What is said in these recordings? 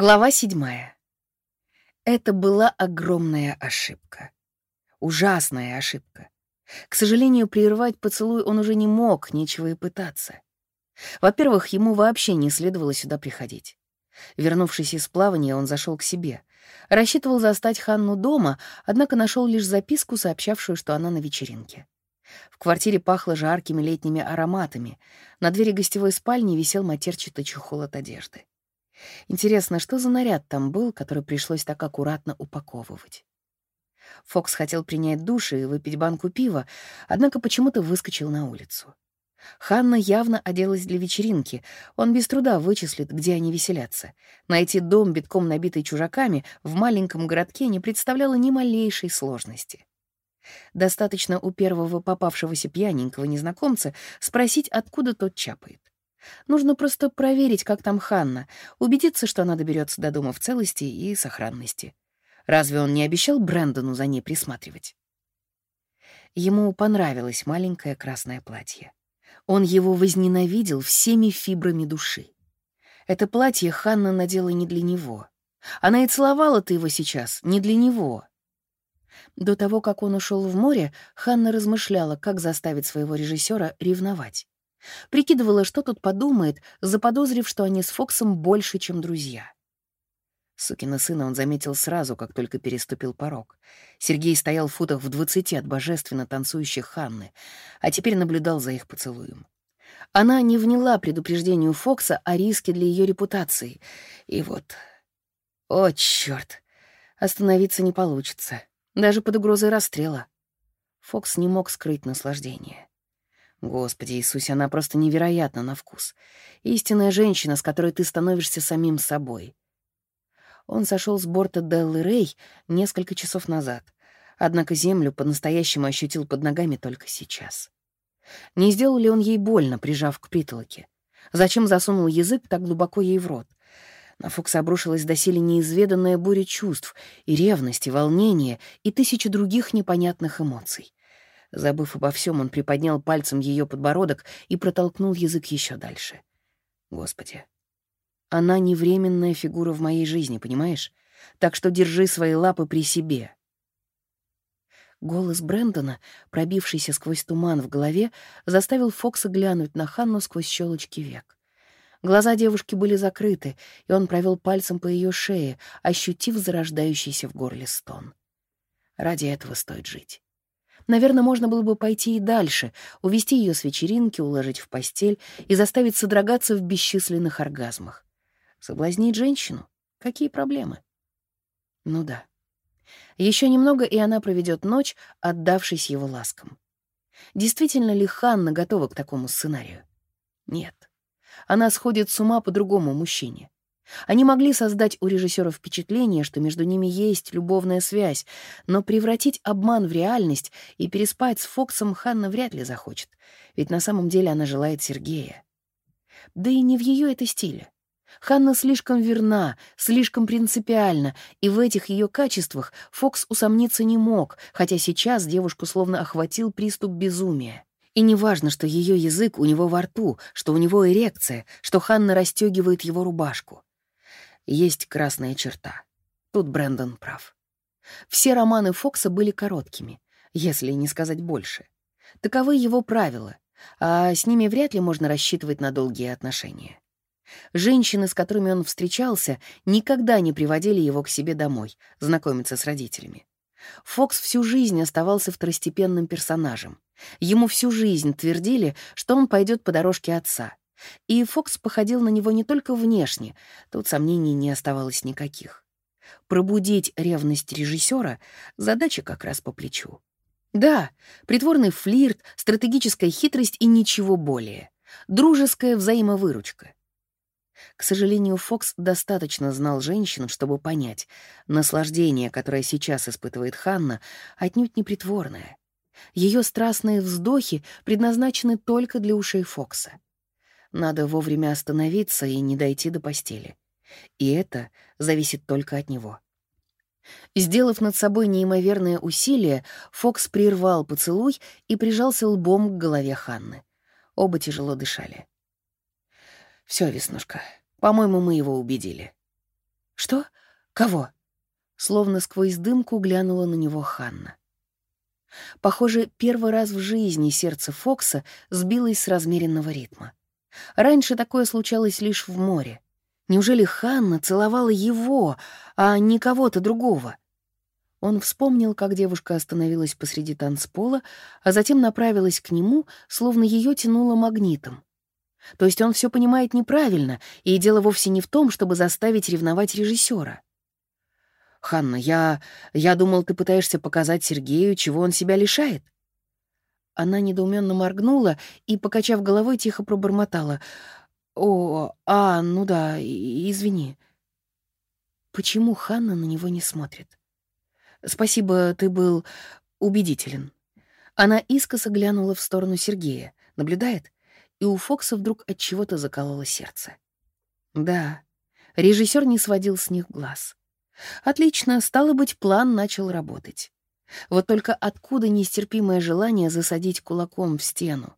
Глава седьмая. Это была огромная ошибка. Ужасная ошибка. К сожалению, прервать поцелуй он уже не мог, нечего и пытаться. Во-первых, ему вообще не следовало сюда приходить. Вернувшись из плавания, он зашел к себе. Рассчитывал застать Ханну дома, однако нашел лишь записку, сообщавшую, что она на вечеринке. В квартире пахло жаркими летними ароматами. На двери гостевой спальни висел матерчатый чехол от одежды. Интересно, что за наряд там был, который пришлось так аккуратно упаковывать? Фокс хотел принять душ и выпить банку пива, однако почему-то выскочил на улицу. Ханна явно оделась для вечеринки. Он без труда вычислит, где они веселятся. Найти дом, битком набитый чужаками, в маленьком городке не представляло ни малейшей сложности. Достаточно у первого попавшегося пьяненького незнакомца спросить, откуда тот чапает. Нужно просто проверить, как там Ханна, убедиться, что она доберется до дома в целости и сохранности. Разве он не обещал Брэндону за ней присматривать? Ему понравилось маленькое красное платье. Он его возненавидел всеми фибрами души. Это платье Ханна надела не для него. Она и целовала-то его сейчас не для него. До того, как он ушел в море, Ханна размышляла, как заставить своего режиссера ревновать. Прикидывала, что тот подумает, заподозрив, что они с Фоксом больше, чем друзья. Сукина сына он заметил сразу, как только переступил порог. Сергей стоял в футах в двадцати от божественно танцующих Ханны, а теперь наблюдал за их поцелуем. Она не вняла предупреждению Фокса о риске для ее репутации. И вот... О, черт! Остановиться не получится. Даже под угрозой расстрела. Фокс не мог скрыть наслаждение. Господи Иисусе, она просто невероятна на вкус. Истинная женщина, с которой ты становишься самим собой. Он сошел с борта Деллы Рэй несколько часов назад, однако землю по-настоящему ощутил под ногами только сейчас. Не сделал ли он ей больно, прижав к притолоке? Зачем засунул язык так глубоко ей в рот? На Фокса обрушилась доселе неизведанная буря чувств, и ревность, и волнение, и тысячи других непонятных эмоций. Забыв обо всем, он приподнял пальцем ее подбородок и протолкнул язык еще дальше. Господи. Она не временная фигура в моей жизни, понимаешь? Так что держи свои лапы при себе. Голос Брэндона, пробившийся сквозь туман в голове, заставил Фокса глянуть на Ханну сквозь щелочки век. Глаза девушки были закрыты, и он провел пальцем по ее шее, ощутив зарождающийся в горле стон. Ради этого стоит жить. Наверное, можно было бы пойти и дальше, увести ее с вечеринки, уложить в постель и заставить содрогаться в бесчисленных оргазмах. Соблазнить женщину? Какие проблемы? Ну да. Еще немного, и она проведет ночь, отдавшись его ласкам. Действительно ли Ханна готова к такому сценарию? Нет. Она сходит с ума по другому мужчине. Они могли создать у режиссера впечатление, что между ними есть любовная связь, но превратить обман в реальность и переспать с Фоксом Ханна вряд ли захочет, ведь на самом деле она желает Сергея. Да и не в ее это стиле. Ханна слишком верна, слишком принципиальна, и в этих ее качествах Фокс усомниться не мог, хотя сейчас девушку словно охватил приступ безумия. И не важно, что ее язык у него во рту, что у него эрекция, что Ханна расстегивает его рубашку есть красная черта. Тут Брэндон прав. Все романы Фокса были короткими, если не сказать больше. Таковы его правила, а с ними вряд ли можно рассчитывать на долгие отношения. Женщины, с которыми он встречался, никогда не приводили его к себе домой, знакомиться с родителями. Фокс всю жизнь оставался второстепенным персонажем. Ему всю жизнь твердили, что он пойдет по дорожке отца, и Фокс походил на него не только внешне, тут сомнений не оставалось никаких. Пробудить ревность режиссера — задача как раз по плечу. Да, притворный флирт, стратегическая хитрость и ничего более. Дружеская взаимовыручка. К сожалению, Фокс достаточно знал женщин, чтобы понять, наслаждение, которое сейчас испытывает Ханна, отнюдь не притворное. Ее страстные вздохи предназначены только для ушей Фокса. Надо вовремя остановиться и не дойти до постели. И это зависит только от него. Сделав над собой неимоверное усилие, Фокс прервал поцелуй и прижался лбом к голове Ханны. Оба тяжело дышали. Все, Веснушка, по-моему, мы его убедили». «Что? Кого?» Словно сквозь дымку глянула на него Ханна. Похоже, первый раз в жизни сердце Фокса сбилось с размеренного ритма. Раньше такое случалось лишь в море. Неужели Ханна целовала его, а не кого-то другого? Он вспомнил, как девушка остановилась посреди танцпола, а затем направилась к нему, словно ее тянуло магнитом. То есть он все понимает неправильно, и дело вовсе не в том, чтобы заставить ревновать режиссера. «Ханна, я... я думал, ты пытаешься показать Сергею, чего он себя лишает?» Она недоуменно моргнула и, покачав головой, тихо пробормотала. «О, а, ну да, извини». Почему Ханна на него не смотрит? «Спасибо, ты был убедителен». Она искоса глянула в сторону Сергея. Наблюдает? И у Фокса вдруг от чего-то закололо сердце. Да, режиссер не сводил с них глаз. Отлично, стало быть, план начал работать. Вот только откуда нестерпимое желание засадить кулаком в стену?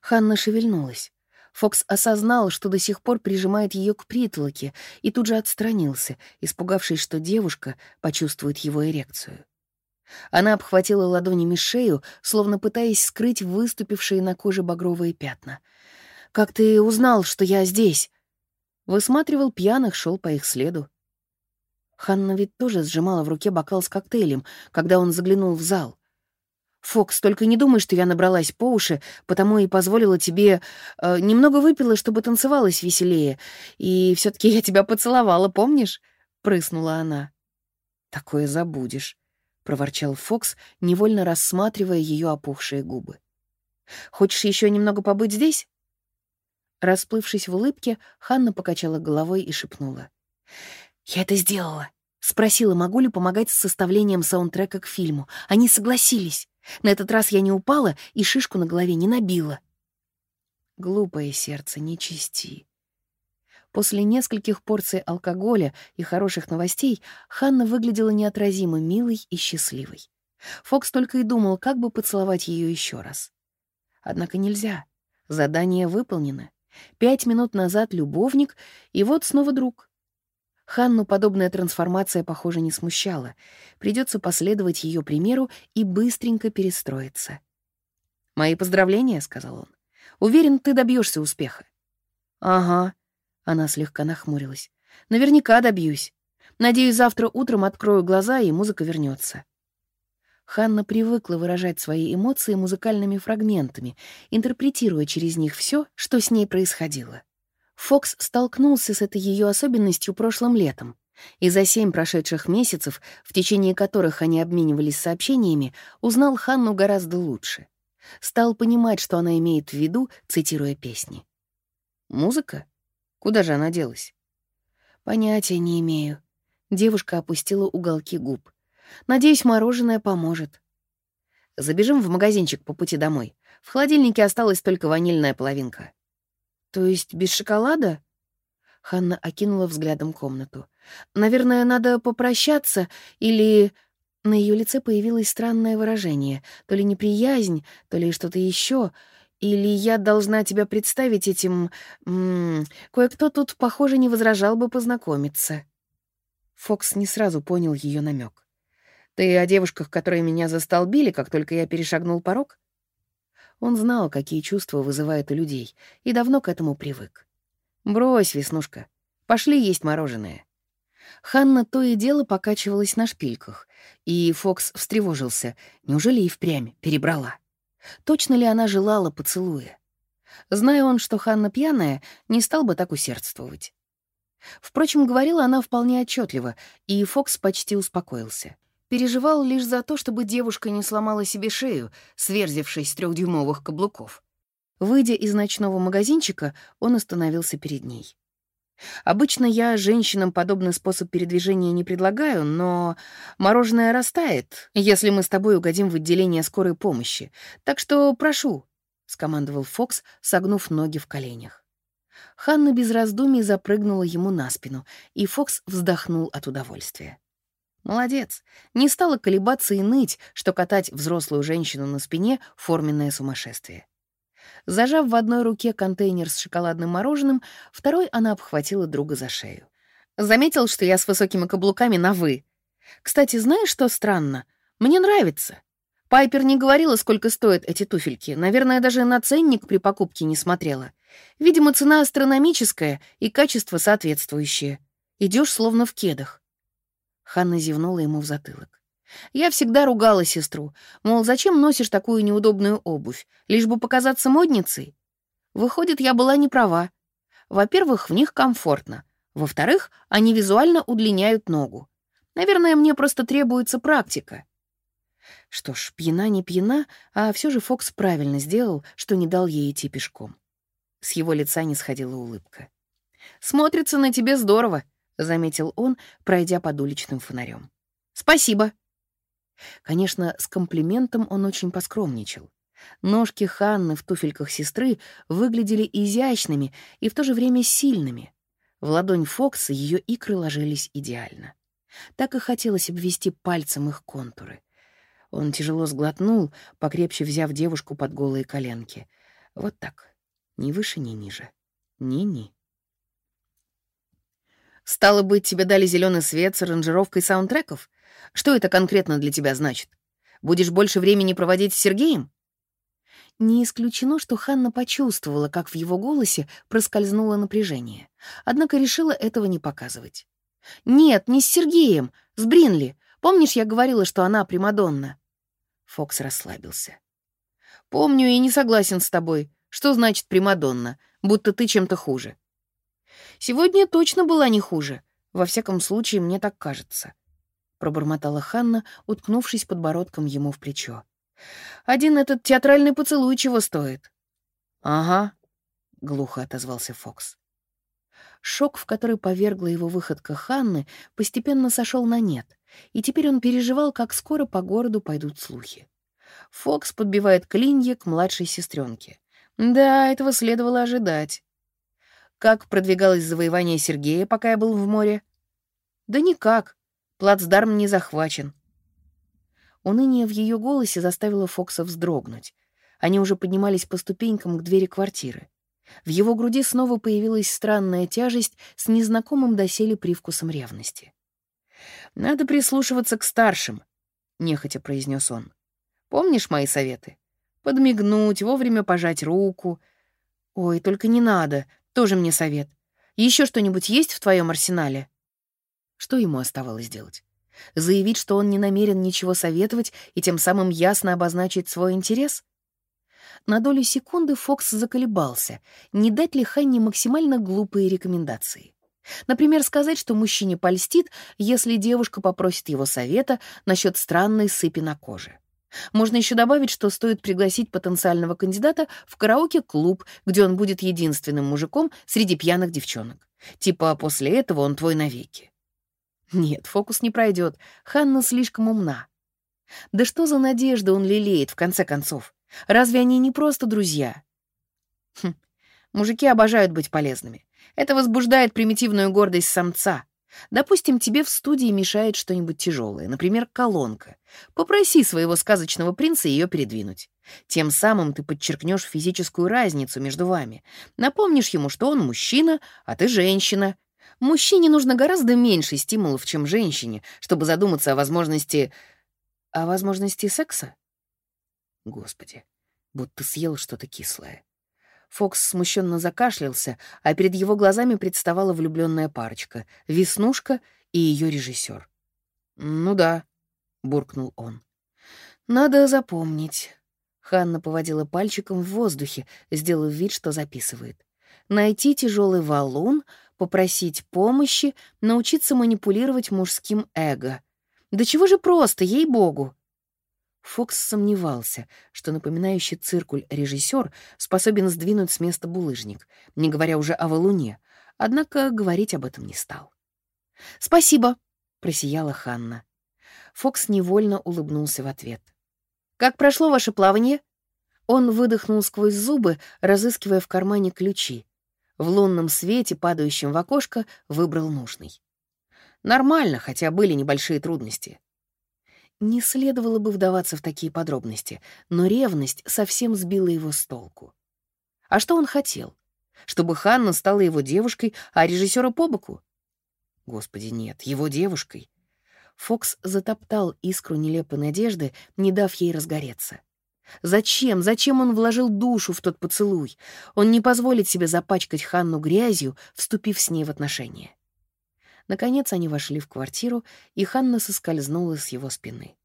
Ханна шевельнулась. Фокс осознал, что до сих пор прижимает ее к притолоке, и тут же отстранился, испугавшись, что девушка почувствует его эрекцию. Она обхватила ладонями шею, словно пытаясь скрыть выступившие на коже багровые пятна. «Как ты узнал, что я здесь?» Высматривал пьяных, шел по их следу. Ханна ведь тоже сжимала в руке бокал с коктейлем, когда он заглянул в зал. «Фокс, только не думай, что я набралась по уши, потому и позволила тебе... Э, немного выпила, чтобы танцевалась веселее. И все таки я тебя поцеловала, помнишь?» — прыснула она. «Такое забудешь», — проворчал Фокс, невольно рассматривая ее опухшие губы. «Хочешь еще немного побыть здесь?» Расплывшись в улыбке, Ханна покачала головой и шепнула. «Я это сделала!» Спросила, могу ли помогать с составлением саундтрека к фильму. Они согласились. На этот раз я не упала и шишку на голове не набила. Глупое сердце, не чисти. После нескольких порций алкоголя и хороших новостей Ханна выглядела неотразимо милой и счастливой. Фокс только и думал, как бы поцеловать ее еще раз. Однако нельзя. Задание выполнено. Пять минут назад любовник, и вот снова друг. Ханну подобная трансформация, похоже, не смущала. Придется последовать ее примеру и быстренько перестроиться. «Мои поздравления», — сказал он. «Уверен, ты добьешься успеха». «Ага», — она слегка нахмурилась. «Наверняка добьюсь. Надеюсь, завтра утром открою глаза, и музыка вернется. Ханна привыкла выражать свои эмоции музыкальными фрагментами, интерпретируя через них все, что с ней происходило. Фокс столкнулся с этой ее особенностью прошлым летом, и за семь прошедших месяцев, в течение которых они обменивались сообщениями, узнал Ханну гораздо лучше. Стал понимать, что она имеет в виду, цитируя песни. «Музыка? Куда же она делась?» «Понятия не имею». Девушка опустила уголки губ. «Надеюсь, мороженое поможет». «Забежим в магазинчик по пути домой. В холодильнике осталась только ванильная половинка». «То есть без шоколада?» Ханна окинула взглядом комнату. «Наверное, надо попрощаться или...» На ее лице появилось странное выражение, то ли неприязнь, то ли что-то еще. Или я должна тебя представить этим... Кое-кто тут, похоже, не возражал бы познакомиться. Фокс не сразу понял ее намек. «Ты о девушках, которые меня застолбили, как только я перешагнул порог?» Он знал, какие чувства вызывает у людей, и давно к этому привык. «Брось, Веснушка, пошли есть мороженое». Ханна то и дело покачивалась на шпильках, и Фокс встревожился. Неужели и впрямь перебрала? Точно ли она желала поцелуя? Зная он, что Ханна пьяная, не стал бы так усердствовать. Впрочем, говорила она вполне отчетливо, и Фокс почти успокоился. Переживал лишь за то, чтобы девушка не сломала себе шею, сверзившись с трехдюймовых каблуков. Выйдя из ночного магазинчика, он остановился перед ней. Обычно я женщинам подобный способ передвижения не предлагаю, но мороженое растает, если мы с тобой угодим в отделение скорой помощи. Так что прошу, — скомандовал Фокс, согнув ноги в коленях. Ханна без раздумий запрыгнула ему на спину, и Фокс вздохнул от удовольствия. Молодец. Не стала колебаться и ныть, что катать взрослую женщину на спине — форменное сумасшествие. Зажав в одной руке контейнер с шоколадным мороженым, второй она обхватила друга за шею. Заметил, что я с высокими каблуками на «вы». Кстати, знаешь, что странно? Мне нравится. Пайпер не говорила, сколько стоят эти туфельки. Наверное, даже на ценник при покупке не смотрела. Видимо, цена астрономическая и качество соответствующее. Идешь словно в кедах. Ханна зевнула ему в затылок. Я всегда ругала сестру, мол, зачем носишь такую неудобную обувь, лишь бы показаться модницей? Выходит, я была не права. Во-первых, в них комфортно. Во-вторых, они визуально удлиняют ногу. Наверное, мне просто требуется практика. Что ж, пьяна не пьяна, а все же Фокс правильно сделал, что не дал ей идти пешком. С его лица не сходила улыбка. «Смотрится на тебе здорово», — заметил он, пройдя под уличным фонарем. «Спасибо». Конечно, с комплиментом он очень поскромничал. Ножки Ханны в туфельках сестры выглядели изящными и в то же время сильными. В ладонь Фокса ее икры ложились идеально. Так и хотелось обвести пальцем их контуры. Он тяжело сглотнул, покрепче взяв девушку под голые коленки. Вот так. Ни выше, ни ниже. Ни-ни. «Стало быть, тебе дали зеленый свет с аранжировкой саундтреков? Что это конкретно для тебя значит? Будешь больше времени проводить с Сергеем?» Не исключено, что Ханна почувствовала, как в его голосе проскользнуло напряжение, однако решила этого не показывать. «Нет, не с Сергеем, с Бринли. Помнишь, я говорила, что она Примадонна?» Фокс расслабился. «Помню и не согласен с тобой. Что значит Примадонна? Будто ты чем-то хуже». «Сегодня точно была не хуже. Во всяком случае, мне так кажется», — пробормотала Ханна, уткнувшись подбородком ему в плечо. «Один этот театральный поцелуй чего стоит?» «Ага», — глухо отозвался Фокс. Шок, в который повергла его выходка Ханны, постепенно сошел на нет, и теперь он переживал, как скоро по городу пойдут слухи. Фокс подбивает клинья к младшей сестренке. Да, этого следовало ожидать. Как продвигалось завоевание Сергея, пока я был в море? Да никак. Плацдарм не захвачен. Уныние в ее голосе заставило Фокса вздрогнуть. Они уже поднимались по ступенькам к двери квартиры. В его груди снова появилась странная тяжесть с незнакомым доселе привкусом ревности. «Надо прислушиваться к старшим», — нехотя произнес он. «Помнишь мои советы? Подмигнуть, вовремя пожать руку. Ой, только не надо, тоже мне совет. Еще что-нибудь есть в твоем арсенале?» Что ему оставалось делать? Заявить, что он не намерен ничего советовать и тем самым ясно обозначить свой интерес? На долю секунды Фокс заколебался, не дать ли Ханне максимально глупые рекомендации. Например, сказать, что мужчине польстит, если девушка попросит его совета насчет странной сыпи на коже. Можно еще добавить, что стоит пригласить потенциального кандидата в караоке-клуб, где он будет единственным мужиком среди пьяных девчонок. Типа после этого он твой навеки. Нет, фокус не пройдет. Ханна слишком умна. Да что за надежда он лелеет, в конце концов? Разве они не просто друзья? Хм, мужики обожают быть полезными. Это возбуждает примитивную гордость самца. Допустим, тебе в студии мешает что-нибудь тяжелое, например, колонка. Попроси своего сказочного принца ее передвинуть. Тем самым ты подчеркнешь физическую разницу между вами. Напомнишь ему, что он мужчина, а ты женщина. Мужчине нужно гораздо меньше стимулов, чем женщине, чтобы задуматься о возможности... о возможности секса. Господи, будто съел что-то кислое. Фокс смущенно закашлялся, а перед его глазами представала влюбленная парочка — Веснушка и ее режиссер. «Ну да», — буркнул он. «Надо запомнить». Ханна поводила пальчиком в воздухе, сделав вид, что записывает. «Найти тяжелый валун, попросить помощи, научиться манипулировать мужским эго. Да чего же просто, ей-богу!» Фокс сомневался, что напоминающий циркуль режиссер способен сдвинуть с места булыжник, не говоря уже о валуне, однако говорить об этом не стал. «Спасибо», — просияла Ханна. Фокс невольно улыбнулся в ответ. «Как прошло ваше плавание?» Он выдохнул сквозь зубы, разыскивая в кармане ключи. В лунном свете, падающем в окошко, выбрал нужный. Нормально, хотя были небольшие трудности. Не следовало бы вдаваться в такие подробности, но ревность совсем сбила его с толку. А что он хотел? Чтобы Ханна стала его девушкой, а режиссера по боку? Господи, нет, его девушкой. Фокс затоптал искру нелепой надежды, не дав ей разгореться. Зачем? Зачем он вложил душу в тот поцелуй? Он не позволит себе запачкать Ханну грязью, вступив с ней в отношения. Наконец они вошли в квартиру, и Ханна соскользнула с его спины.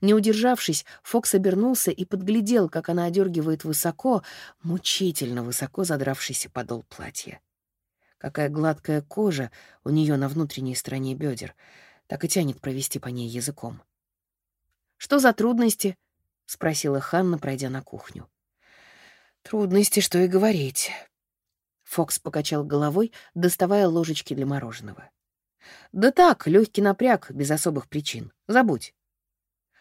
Не удержавшись, Фокс обернулся и подглядел, как она одергивает высоко, мучительно высоко задравшийся подол платья. Какая гладкая кожа у нее на внутренней стороне бедер, так и тянет провести по ней языком. «Что за трудности?» — спросила Ханна, пройдя на кухню. «Трудности, что и говорить». Фокс покачал головой, доставая ложечки для мороженого. «Да так, легкий напряг, без особых причин. Забудь».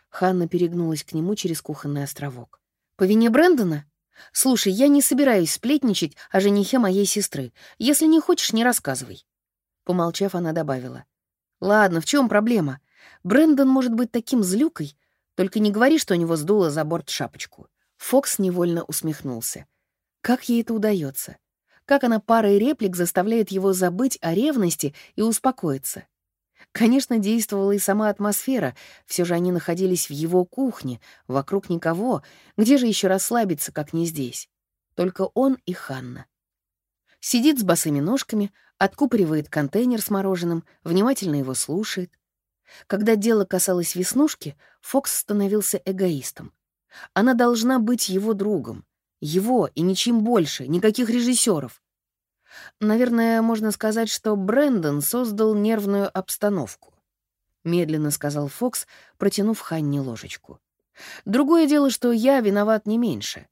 Ханна перегнулась к нему через кухонный островок. «По вине Брэндона? Слушай, я не собираюсь сплетничать о женихе моей сестры. Если не хочешь, не рассказывай». Помолчав, она добавила. «Ладно, в чем проблема? Брэндон может быть таким злюкой, только не говори, что у него сдуло за борт шапочку». Фокс невольно усмехнулся. Как ей это удается? Как она парой реплик заставляет его забыть о ревности и успокоиться? Конечно, действовала и сама атмосфера, все же они находились в его кухне, вокруг никого, где же еще расслабиться, как не здесь? Только он и Ханна. Сидит с босыми ножками, откупоривает контейнер с мороженым, внимательно его слушает. Когда дело касалось Веснушки, Фокс становился эгоистом. Она должна быть его другом. Его и ничем больше, никаких режиссеров. Наверное, можно сказать, что Брэндон создал нервную обстановку. Медленно сказал Фокс, протянув Ханне ложечку. Другое дело, что я виноват не меньше.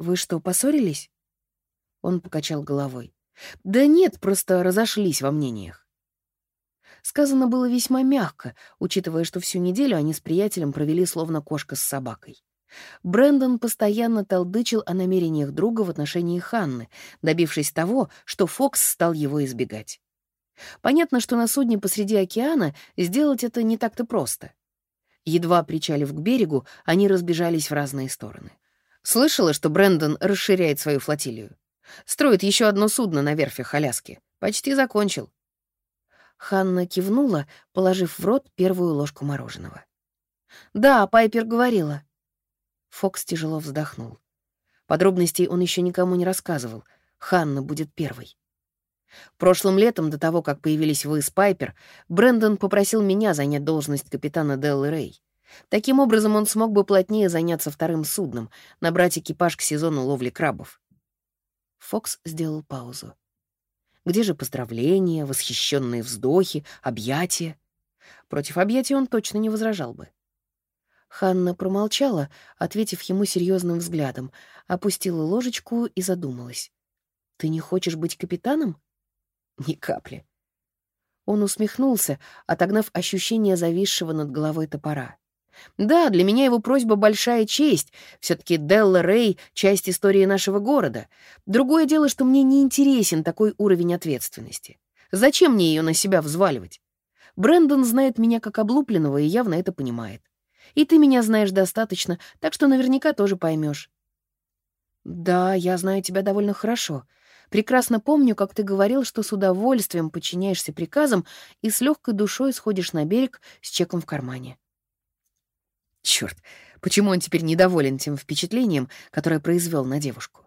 Вы что, поссорились? Он покачал головой. Да нет, просто разошлись во мнениях. Сказано было весьма мягко, учитывая, что всю неделю они с приятелем провели словно кошка с собакой. Брэндон постоянно толдычил о намерениях друга в отношении Ханны, добившись того, что Фокс стал его избегать. Понятно, что на судне посреди океана сделать это не так-то просто. Едва причалив к берегу, они разбежались в разные стороны. Слышала, что Брэндон расширяет свою флотилию. Строит еще одно судно на верфях Аляски. Почти закончил. Ханна кивнула, положив в рот первую ложку мороженого. «Да, Пайпер говорила». Фокс тяжело вздохнул. Подробностей он еще никому не рассказывал. Ханна будет первой. Прошлым летом, до того, как появились вы с Пайпер, Брэндон попросил меня занять должность капитана Деллы Рэй. Таким образом, он смог бы плотнее заняться вторым судном, набрать экипаж к сезону ловли крабов. Фокс сделал паузу. Где же поздравления, восхищенные вздохи, объятия? Против объятий он точно не возражал бы. Ханна промолчала, ответив ему серьезным взглядом, опустила ложечку и задумалась. «Ты не хочешь быть капитаном?» «Ни капли». Он усмехнулся, отогнав ощущение зависшего над головой топора. Да, для меня его просьба большая честь. Все-таки Делла Рэй — часть истории нашего города. Другое дело, что мне не интересен такой уровень ответственности. Зачем мне ее на себя взваливать? Брэндон знает меня как облупленного и явно это понимает. И ты меня знаешь достаточно, так что наверняка тоже поймешь. Да, я знаю тебя довольно хорошо. Прекрасно помню, как ты говорил, что с удовольствием подчиняешься приказам и с легкой душой сходишь на берег с чеком в кармане. Черт, почему он теперь недоволен тем впечатлением, которое произвел на девушку?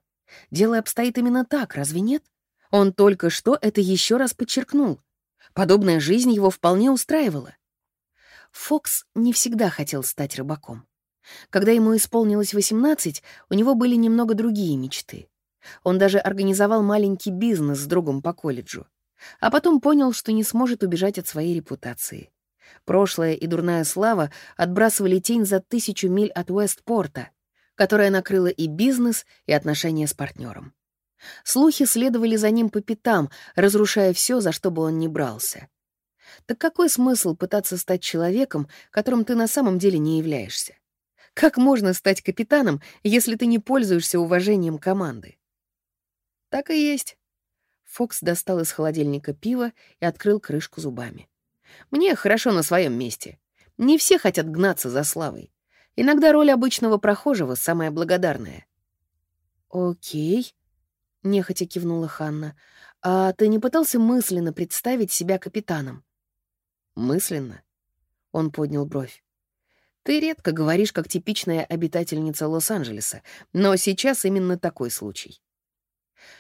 Дело обстоит именно так, разве нет? Он только что это еще раз подчеркнул. Подобная жизнь его вполне устраивала. Фокс не всегда хотел стать рыбаком. Когда ему исполнилось 18, у него были немного другие мечты. Он даже организовал маленький бизнес с другом по колледжу. А потом понял, что не сможет убежать от своей репутации. Прошлое и дурная слава отбрасывали тень за тысячу миль от Уэстпорта, которая накрыла и бизнес, и отношения с партнером. Слухи следовали за ним по пятам, разрушая все, за что бы он ни брался. Так какой смысл пытаться стать человеком, которым ты на самом деле не являешься? Как можно стать капитаном, если ты не пользуешься уважением команды? Так и есть. Фокс достал из холодильника пиво и открыл крышку зубами. Мне хорошо на своем месте. Не все хотят гнаться за славой. Иногда роль обычного прохожего самая благодарная. «Окей», — нехотя кивнула Ханна. «А ты не пытался мысленно представить себя капитаном?» «Мысленно?» — он поднял бровь. «Ты редко говоришь, как типичная обитательница Лос-Анджелеса, но сейчас именно такой случай.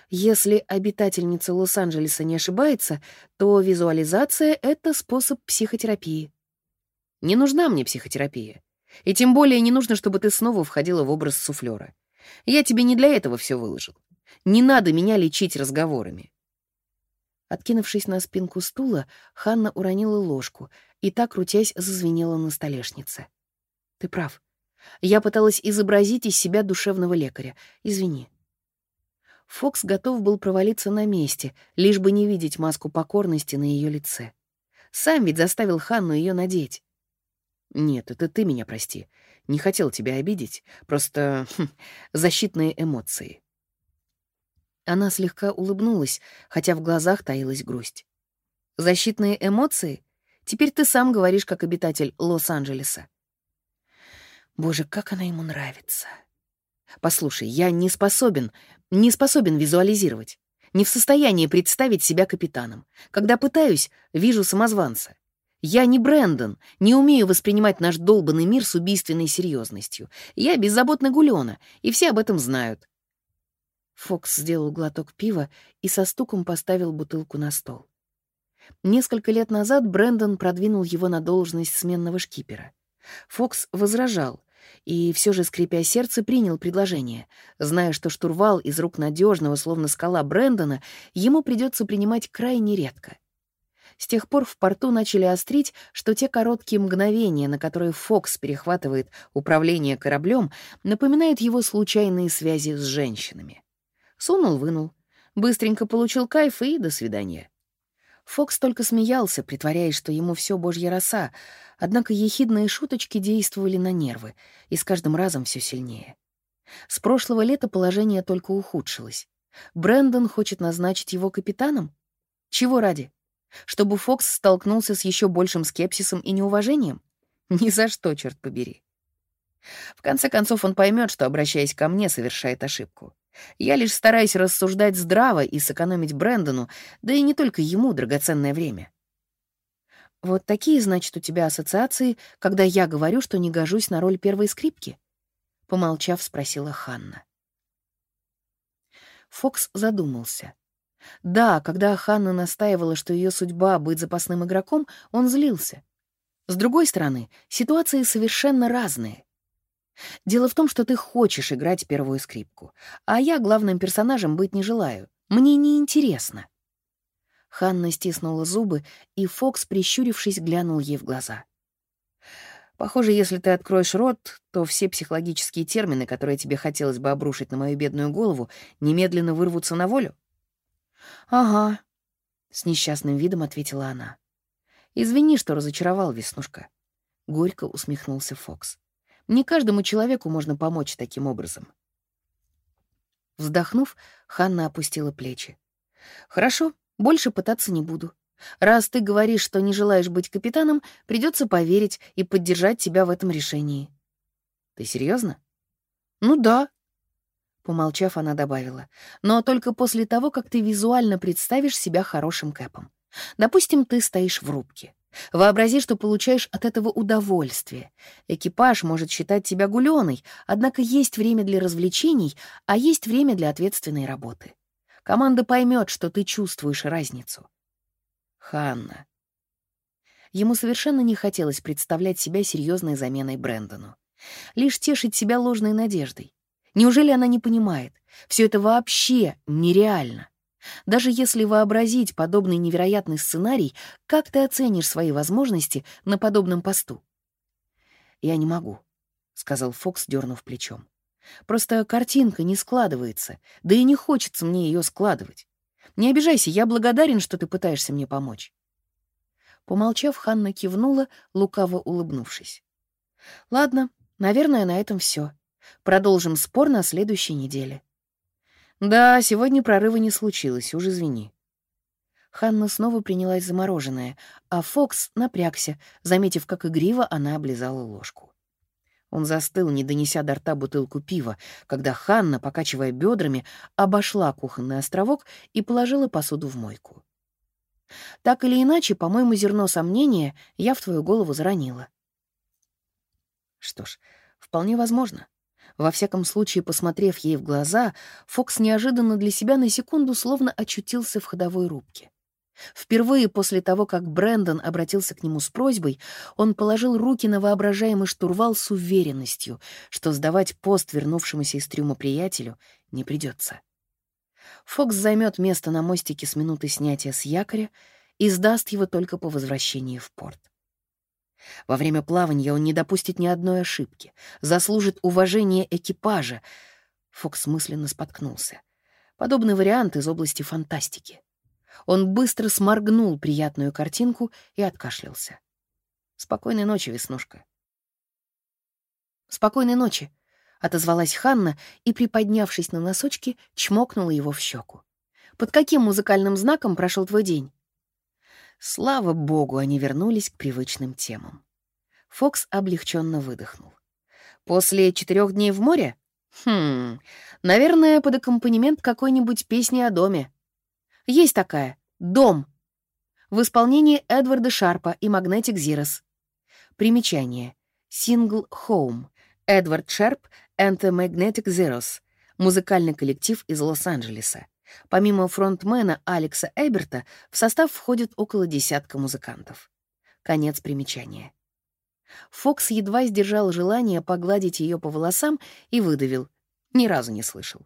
Если обитательница Лос-Анджелеса не ошибается, то визуализация — это способ психотерапии. Не нужна мне психотерапия. И тем более не нужно, чтобы ты снова входила в образ суфлера. Я тебе не для этого все выложил. Не надо меня лечить разговорами. Откинувшись на спинку стула, Ханна уронила ложку и так, крутясь, зазвенела на столешнице. «Ты прав. Я пыталась изобразить из себя душевного лекаря. Извини». Фокс готов был провалиться на месте, лишь бы не видеть маску покорности на ее лице. Сам ведь заставил Ханну ее надеть. «Нет, это ты меня прости. Не хотел тебя обидеть. Просто хм, защитные эмоции». Она слегка улыбнулась, хотя в глазах таилась грусть. «Защитные эмоции? Теперь ты сам говоришь, как обитатель Лос-Анджелеса». Боже, как она ему нравится. Послушай, я не способен, не способен визуализировать. Не в состоянии представить себя капитаном. Когда пытаюсь, вижу самозванца. Я не Брэндон, не умею воспринимать наш долбанный мир с убийственной серьезностью. Я беззаботный гулёна, и все об этом знают. Фокс сделал глоток пива и со стуком поставил бутылку на стол. Несколько лет назад Брэндон продвинул его на должность сменного шкипера. Фокс возражал, и все же, скрипя сердце, принял предложение, зная, что штурвал из рук надежного, словно скала Брэндона, ему придется принимать крайне редко. С тех пор в порту начали острить, что те короткие мгновения, на которые Фокс перехватывает управление кораблем, напоминают его случайные связи с женщинами. Сунул-вынул, быстренько получил кайф и до свидания. Фокс только смеялся, притворяясь, что ему все божья роса, однако ехидные шуточки действовали на нервы, и с каждым разом все сильнее. С прошлого лета положение только ухудшилось. Брэндон хочет назначить его капитаном? Чего ради? Чтобы Фокс столкнулся с еще большим скепсисом и неуважением? Ни за что, черт побери. В конце концов, он поймет, что, обращаясь ко мне, совершает ошибку. Я лишь стараюсь рассуждать здраво и сэкономить Брэндону, да и не только ему драгоценное время. Вот такие, значит, у тебя ассоциации, когда я говорю, что не гожусь на роль первой скрипки? Помолчав, спросила Ханна. Фокс задумался. Да, когда Ханна настаивала, что ее судьба — быть запасным игроком, он злился. С другой стороны, ситуации совершенно разные. Дело в том, что ты хочешь играть первую скрипку, а я главным персонажем быть не желаю. Мне не интересно. Ханна стиснула зубы, и Фокс, прищурившись, глянул ей в глаза. Похоже, если ты откроешь рот, то все психологические термины, которые тебе хотелось бы обрушить на мою бедную голову, немедленно вырвутся на волю. «Ага», — с несчастным видом ответила она. «Извини, что разочаровал, Веснушка». Горько усмехнулся Фокс. Не каждому человеку можно помочь таким образом. Вздохнув, Ханна опустила плечи. «Хорошо, больше пытаться не буду. Раз ты говоришь, что не желаешь быть капитаном, придется поверить и поддержать тебя в этом решении». «Ты серьезно? «Ну да». Помолчав, она добавила. «Но только после того, как ты визуально представишь себя хорошим кэпом. Допустим, ты стоишь в рубке. Вообрази, что получаешь от этого удовольствие. Экипаж может считать тебя гулёной, однако есть время для развлечений, а есть время для ответственной работы. Команда поймет, что ты чувствуешь разницу. Ханна. Ему совершенно не хотелось представлять себя серьезной заменой Брэндону. Лишь тешить себя ложной надеждой. Неужели она не понимает? Все это вообще нереально. Даже если вообразить подобный невероятный сценарий, как ты оценишь свои возможности на подобном посту? «Я не могу», — сказал Фокс, дернув плечом. «Просто картинка не складывается, да и не хочется мне ее складывать. Не обижайся, я благодарен, что ты пытаешься мне помочь». Помолчав, Ханна кивнула, лукаво улыбнувшись. «Ладно, наверное, на этом все. Продолжим спор на следующей неделе. «Да, сегодня прорыва не случилось, уж извини». Ханна снова принялась за мороженое, а Фокс напрягся, заметив, как игриво она облизала ложку. Он застыл, не донеся до рта бутылку пива, когда Ханна, покачивая бедрами, обошла кухонный островок и положила посуду в мойку. Так или иначе, по-моему, зерно сомнения я в твою голову заронила. Что ж, вполне возможно. Во всяком случае, посмотрев ей в глаза, Фокс неожиданно для себя на секунду словно очутился в ходовой рубке. Впервые после того, как Брэндон обратился к нему с просьбой, он положил руки на воображаемый штурвал с уверенностью, что сдавать пост вернувшемуся из трюма приятелю не придется. Фокс займет место на мостике с минуты снятия с якоря и сдаст его только по возвращении в порт. Во время плавания он не допустит ни одной ошибки, заслужит уважение экипажа. Фокс мысленно споткнулся. Подобный вариант из области фантастики. Он быстро сморгнул приятную картинку и откашлялся. «Спокойной ночи, Веснушка». «Спокойной ночи», — отозвалась Ханна и, приподнявшись на носочки, чмокнула его в щеку. «Под каким музыкальным знаком прошел твой день?» Слава богу, они вернулись к привычным темам. Фокс облегченно выдохнул. «После четырех дней в море? Хм, наверное, под аккомпанемент какой-нибудь песни о доме. Есть такая. «Дом». В исполнении Эдварда Шарпа и Magnetic Zeros. Примечание. Сингл «Home». Эдвард Шарп and the Magnetic Zeros. Музыкальный коллектив из Лос-Анджелеса. Помимо фронтмена Алекса Эберта, в состав входит около десятка музыкантов. Конец примечания. Фокс едва сдержал желание погладить ее по волосам и выдавил. Ни разу не слышал.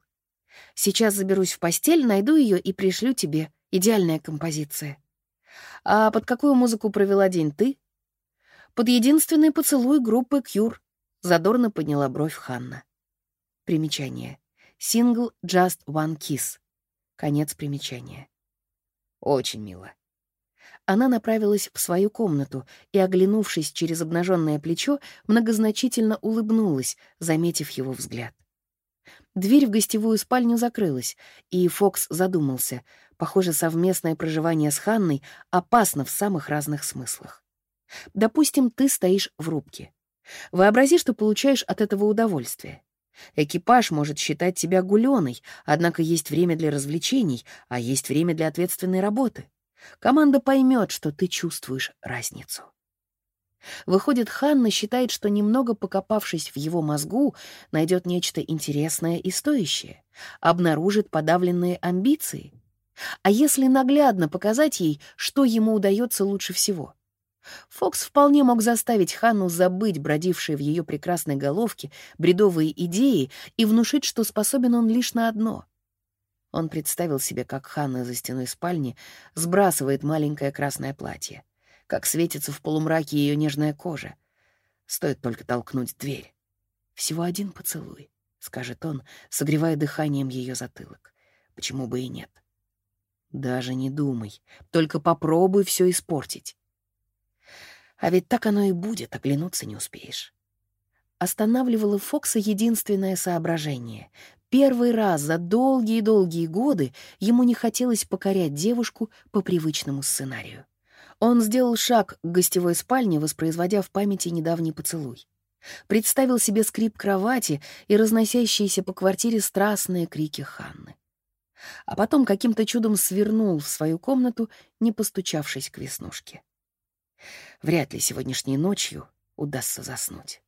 Сейчас заберусь в постель, найду ее и пришлю тебе. Идеальная композиция. А под какую музыку провела день ты? Под единственный поцелуй группы Кьюр. Задорно подняла бровь Ханна. Примечание. Сингл «Just One Kiss». Конец примечания. Очень мило. Она направилась в свою комнату и, оглянувшись через обнаженное плечо, многозначительно улыбнулась, заметив его взгляд. Дверь в гостевую спальню закрылась, и Фокс задумался. Похоже, совместное проживание с Ханной опасно в самых разных смыслах. Допустим, ты стоишь в рубке. Вообрази, что получаешь от этого удовольствие. Экипаж может считать тебя гулёной, однако есть время для развлечений, а есть время для ответственной работы. Команда поймет, что ты чувствуешь разницу. Выходит, Ханна считает, что немного покопавшись в его мозгу, найдет нечто интересное и стоящее, обнаружит подавленные амбиции. А если наглядно показать ей, что ему удается лучше всего? Фокс вполне мог заставить Ханну забыть бродившие в ее прекрасной головке бредовые идеи и внушить, что способен он лишь на одно. Он представил себе, как Ханна за стеной спальни сбрасывает маленькое красное платье — как светится в полумраке ее нежная кожа. Стоит только толкнуть дверь. «Всего один поцелуй», — скажет он, согревая дыханием ее затылок. «Почему бы и нет?» «Даже не думай, только попробуй все испортить». А ведь так оно и будет, оглянуться не успеешь. Останавливало Фокса единственное соображение. Первый раз за долгие-долгие годы ему не хотелось покорять девушку по привычному сценарию. Он сделал шаг к гостевой спальне, воспроизводя в памяти недавний поцелуй. Представил себе скрип кровати и разносящиеся по квартире страстные крики Ханны. А потом каким-то чудом свернул в свою комнату, не постучавшись к веснушке. Вряд ли сегодняшней ночью удастся заснуть.